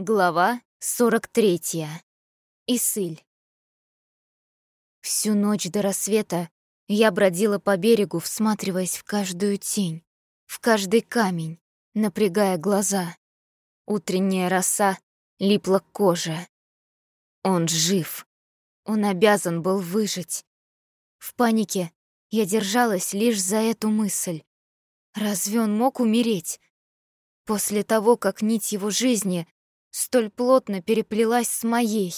Глава 43. Исыль. Всю ночь до рассвета я бродила по берегу, всматриваясь в каждую тень, в каждый камень, напрягая глаза. Утренняя роса липла к коже. Он жив. Он обязан был выжить. В панике я держалась лишь за эту мысль. Разве он мог умереть? После того, как нить его жизни — столь плотно переплелась с моей.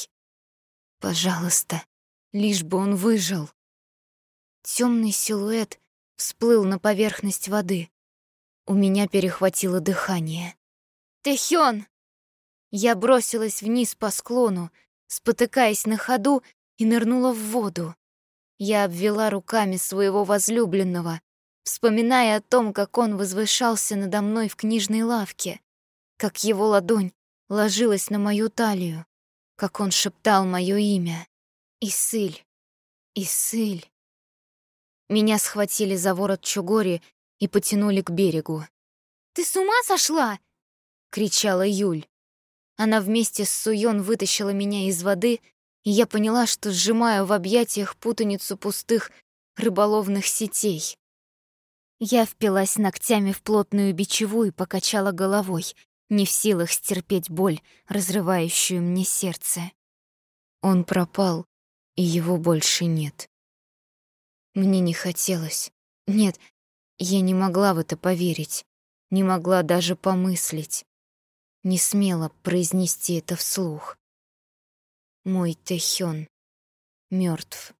Пожалуйста, лишь бы он выжил. Темный силуэт всплыл на поверхность воды. У меня перехватило дыхание. «Тэхён!» Я бросилась вниз по склону, спотыкаясь на ходу, и нырнула в воду. Я обвела руками своего возлюбленного, вспоминая о том, как он возвышался надо мной в книжной лавке, как его ладонь ложилась на мою талию, как он шептал мое имя. Исыль, Исыль. Меня схватили за ворот Чугори и потянули к берегу. «Ты с ума сошла?» — кричала Юль. Она вместе с Суён вытащила меня из воды, и я поняла, что сжимаю в объятиях путаницу пустых рыболовных сетей. Я впилась ногтями в плотную бичеву и покачала головой — не в силах стерпеть боль, разрывающую мне сердце. Он пропал, и его больше нет. Мне не хотелось. Нет, я не могла в это поверить, не могла даже помыслить, не смела произнести это вслух. Мой Тэхён мертв.